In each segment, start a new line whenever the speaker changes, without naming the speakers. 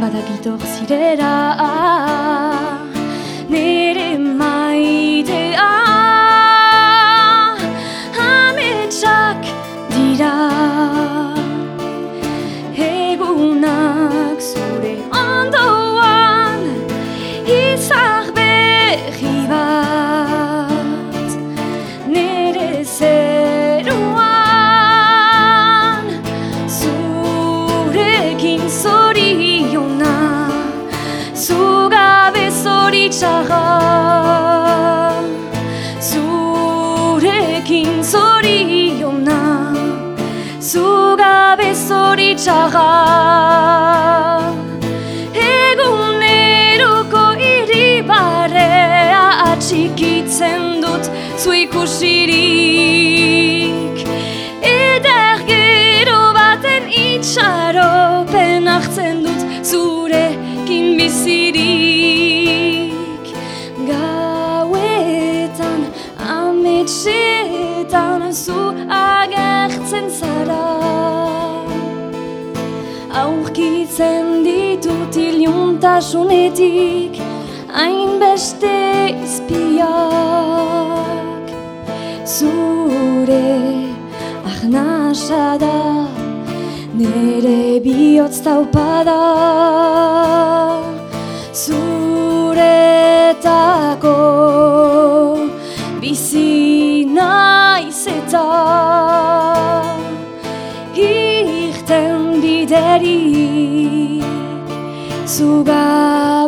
badakitor zirera Nere maitea. Ametsak dira zoriona Zugabe zoritxarra zu agertzen zara. Aurkitzen ditut iluntazunetik hainbeste izpiak. Zure arnasa da nere bihotz taupada biderik zugabe ez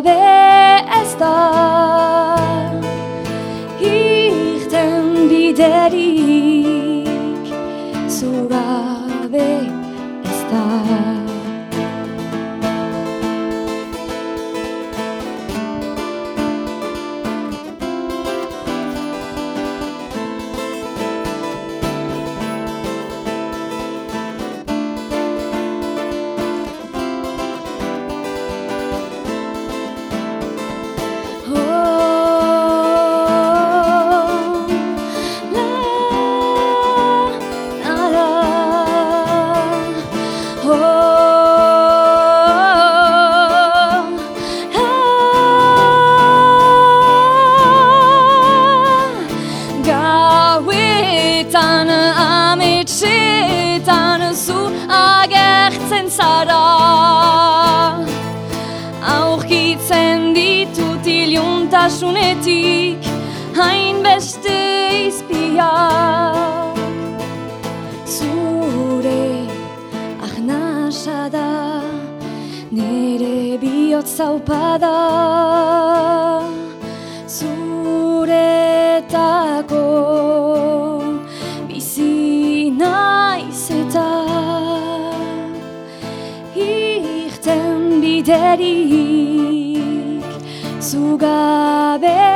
zara. Aurkitzen ditut iluntasunetik hainbeste izpiak. Zure arnasa da nere bihotz zaupada. Zuretako biderik zugabe